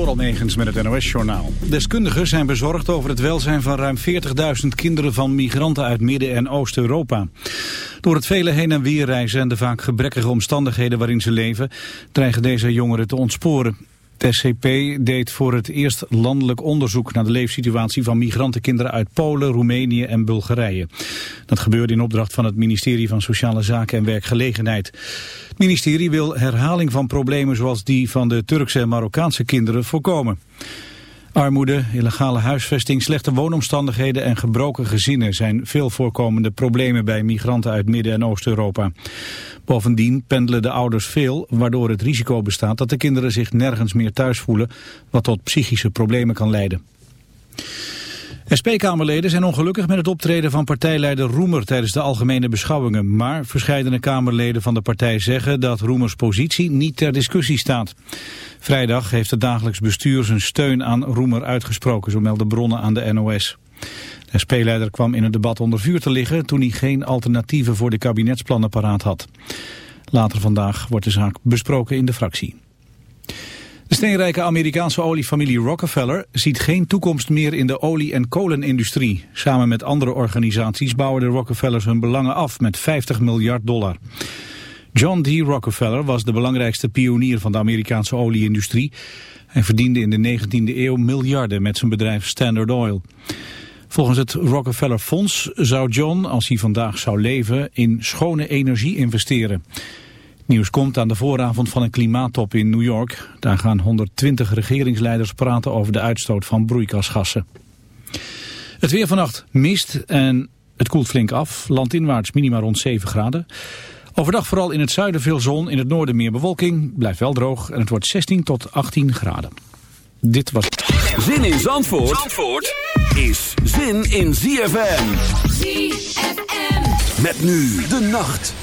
Door Megens met het NOS-journaal. Deskundigen zijn bezorgd over het welzijn van ruim 40.000 kinderen van migranten uit Midden- en Oost-Europa. Door het vele heen en weer reizen en de vaak gebrekkige omstandigheden waarin ze leven, dreigen deze jongeren te ontsporen. Het SCP deed voor het eerst landelijk onderzoek naar de leefsituatie van migrantenkinderen uit Polen, Roemenië en Bulgarije. Dat gebeurde in opdracht van het ministerie van Sociale Zaken en Werkgelegenheid. Het ministerie wil herhaling van problemen zoals die van de Turkse en Marokkaanse kinderen voorkomen. Armoede, illegale huisvesting, slechte woonomstandigheden en gebroken gezinnen zijn veel voorkomende problemen bij migranten uit Midden- en Oost-Europa. Bovendien pendelen de ouders veel, waardoor het risico bestaat dat de kinderen zich nergens meer thuis voelen, wat tot psychische problemen kan leiden. SP-Kamerleden zijn ongelukkig met het optreden van partijleider Roemer tijdens de algemene beschouwingen. Maar verscheidene Kamerleden van de partij zeggen dat Roemers positie niet ter discussie staat. Vrijdag heeft het dagelijks bestuur zijn steun aan Roemer uitgesproken, zo melden bronnen aan de NOS. De SP-leider kwam in het debat onder vuur te liggen toen hij geen alternatieven voor de kabinetsplannen paraat had. Later vandaag wordt de zaak besproken in de fractie. De steenrijke Amerikaanse oliefamilie Rockefeller ziet geen toekomst meer in de olie- en kolenindustrie. Samen met andere organisaties bouwen de Rockefellers hun belangen af met 50 miljard dollar. John D. Rockefeller was de belangrijkste pionier van de Amerikaanse olieindustrie. Hij verdiende in de 19e eeuw miljarden met zijn bedrijf Standard Oil. Volgens het Rockefeller Fonds zou John, als hij vandaag zou leven, in schone energie investeren. Nieuws komt aan de vooravond van een klimaattop in New York. Daar gaan 120 regeringsleiders praten over de uitstoot van broeikasgassen. Het weer vannacht mist en het koelt flink af. Landinwaarts minima rond 7 graden. Overdag vooral in het zuiden veel zon, in het noorden meer bewolking. Blijft wel droog en het wordt 16 tot 18 graden. Dit was... Zin in Zandvoort, Zandvoort is zin in ZFM. ZFM. Met nu de nacht.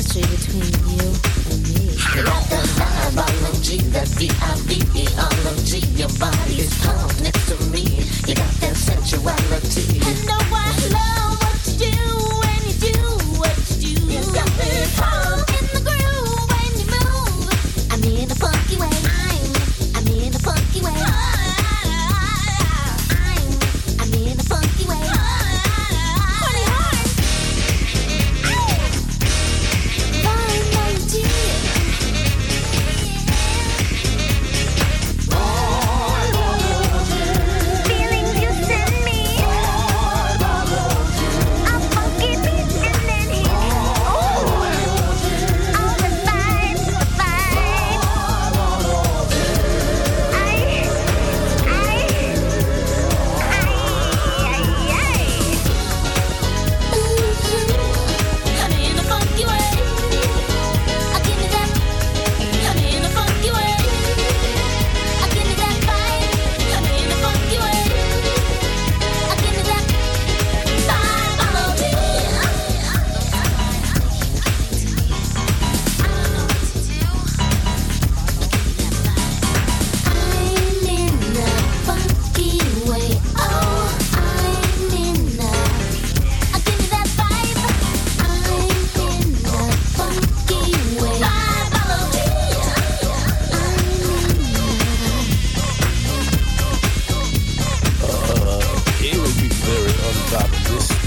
chemistry between you and me. Like the biology, the theology, your body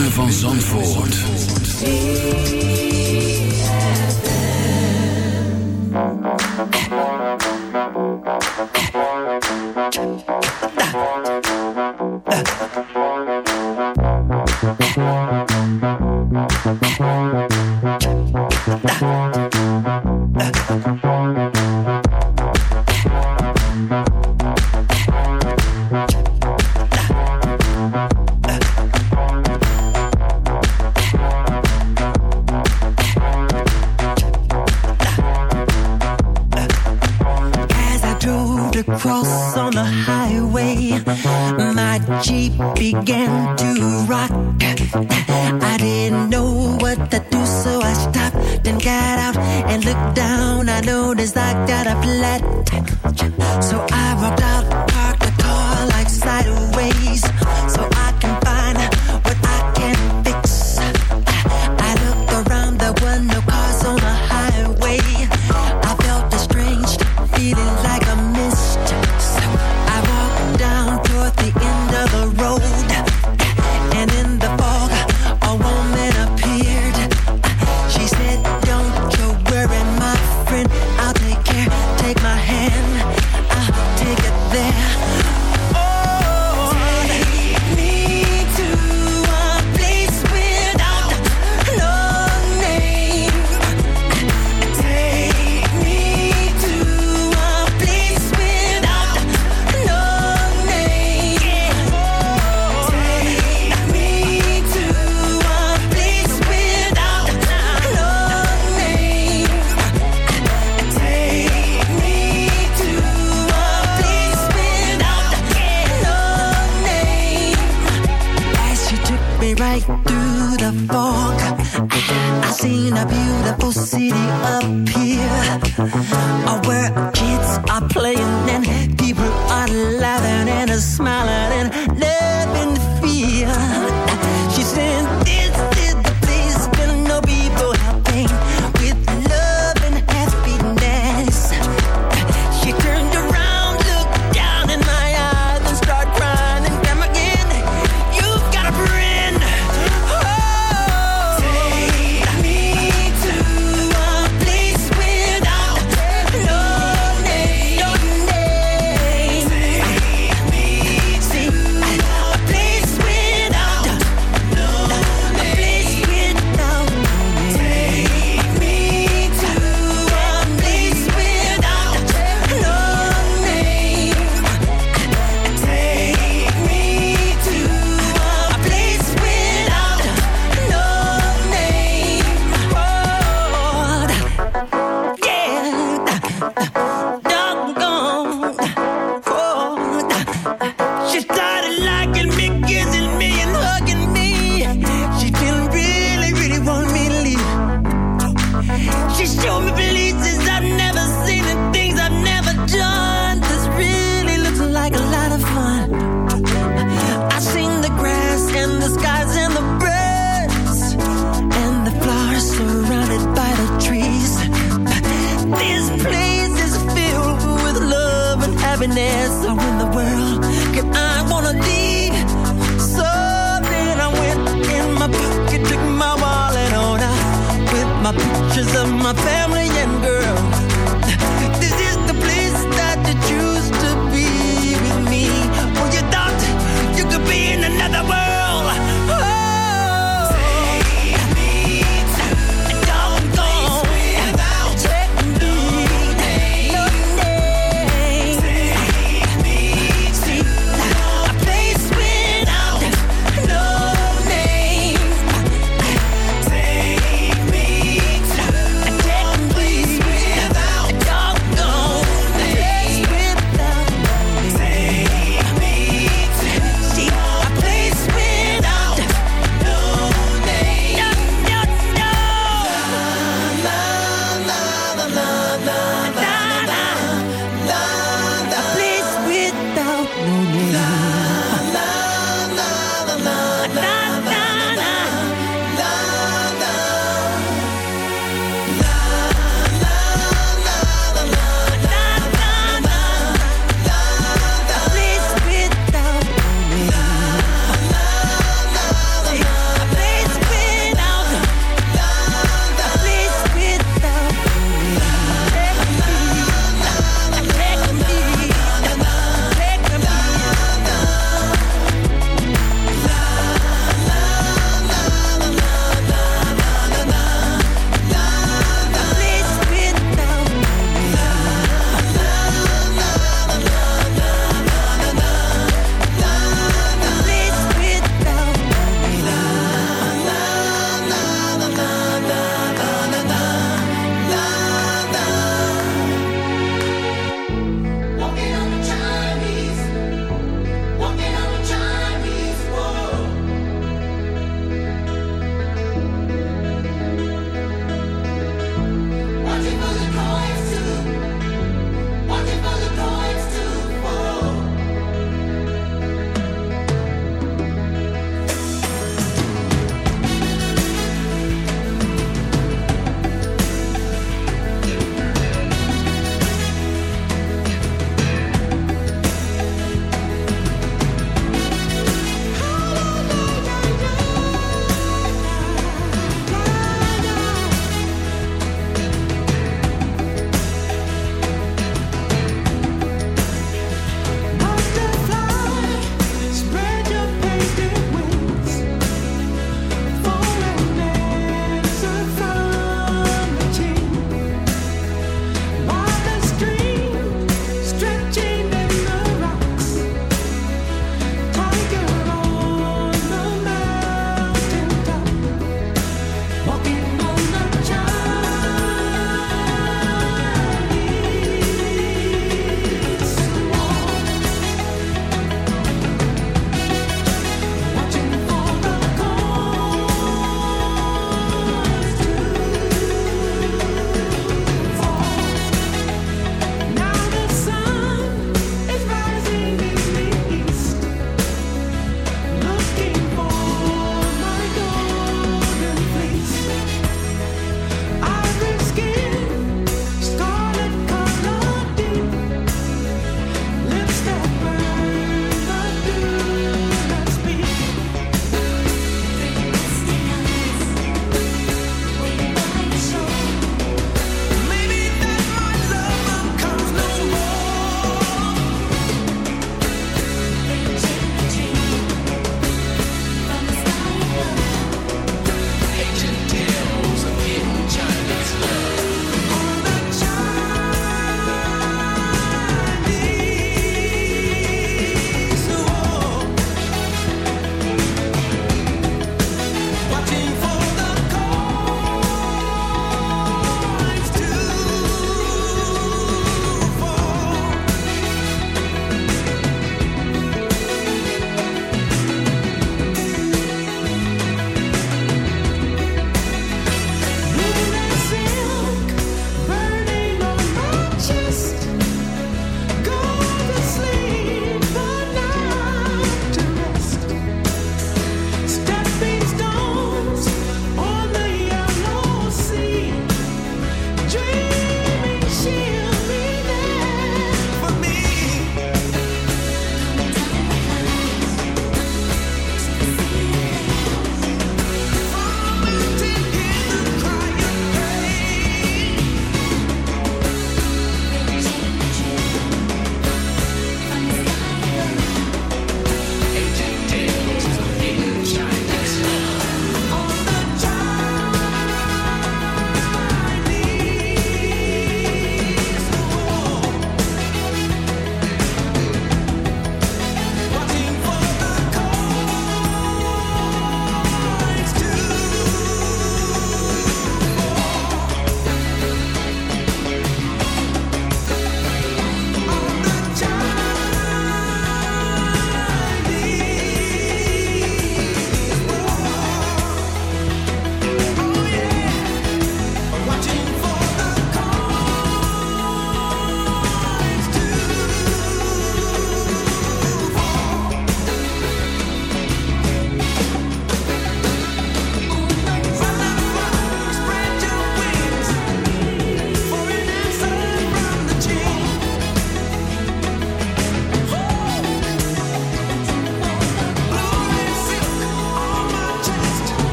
van Zandvoort. got up late. So I walked out, parked the car like sideways. So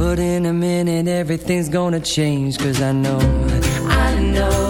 but in a minute everything's gonna change Cause I know, I know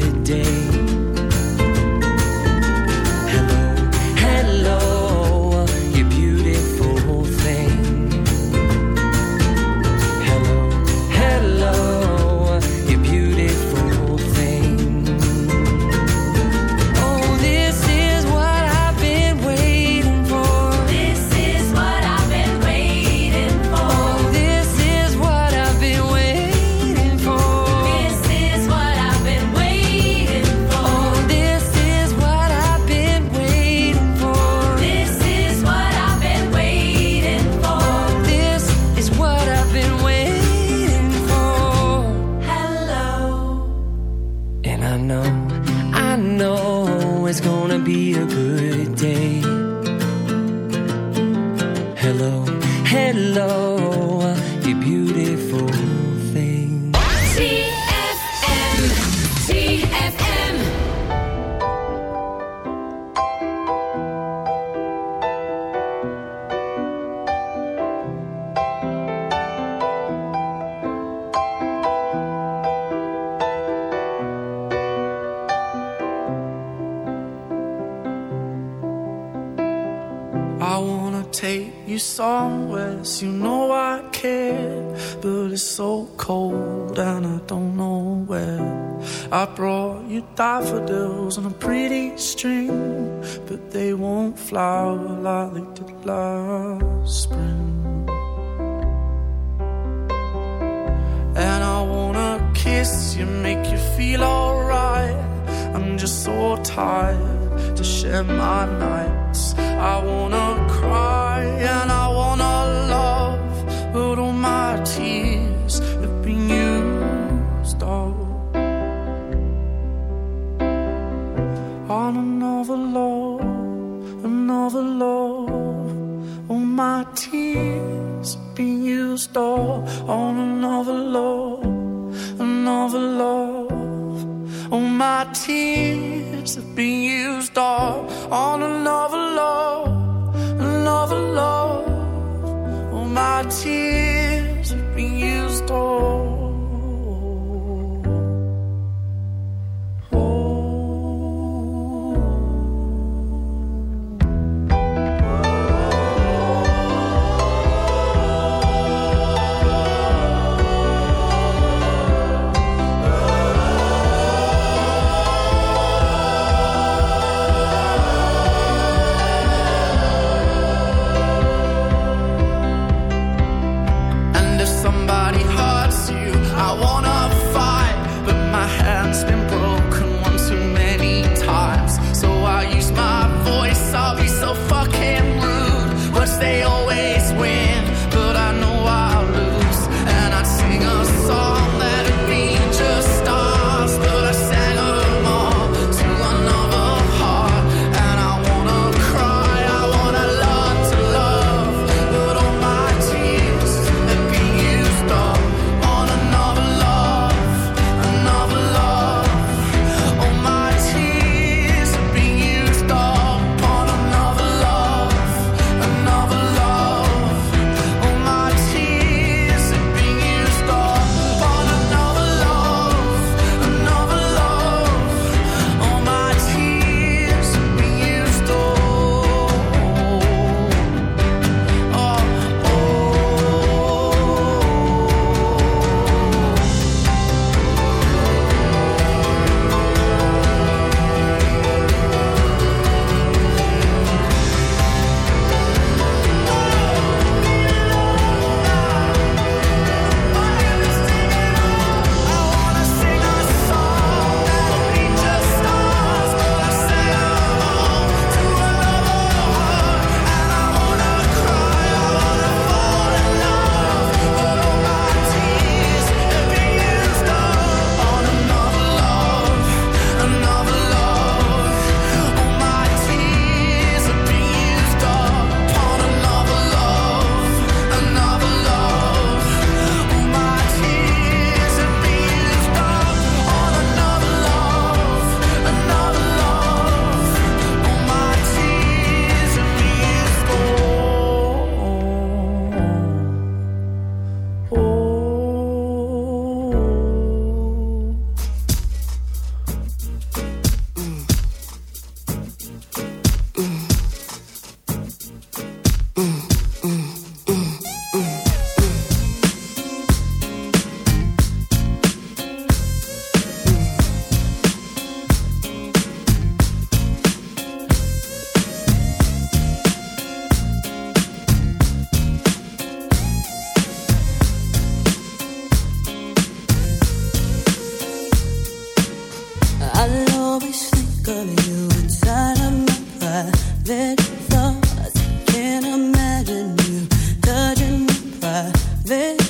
then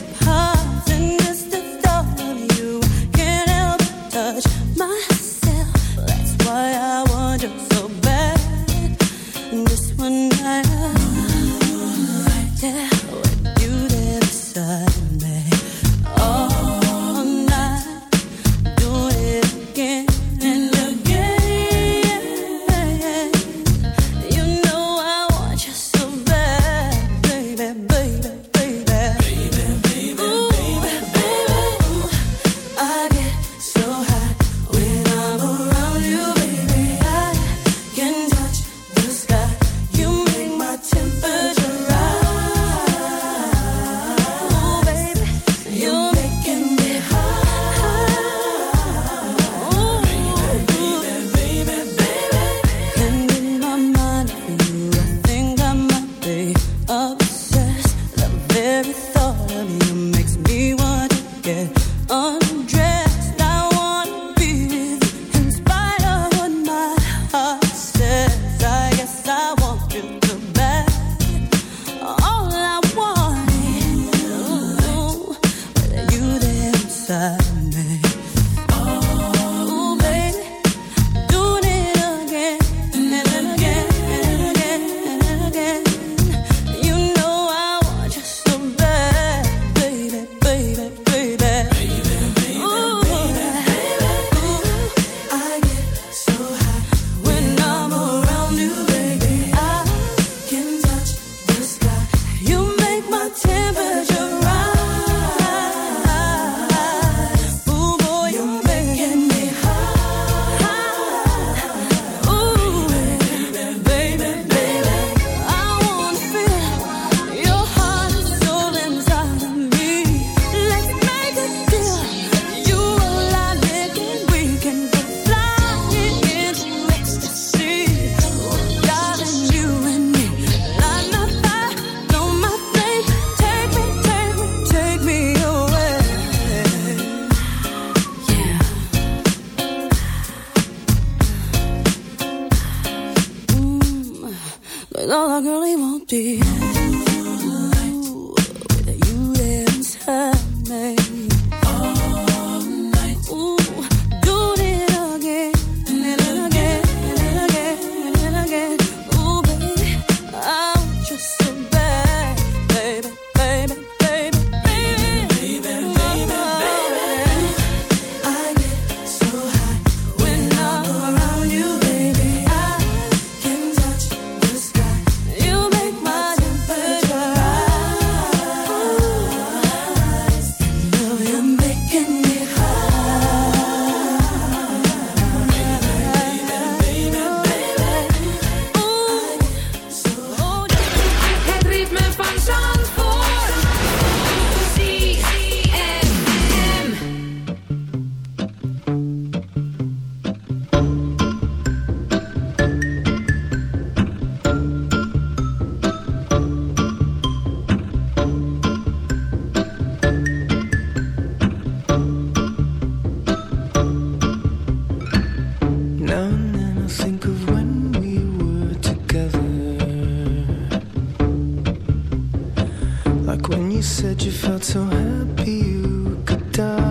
quick. When you said you felt so happy you could die.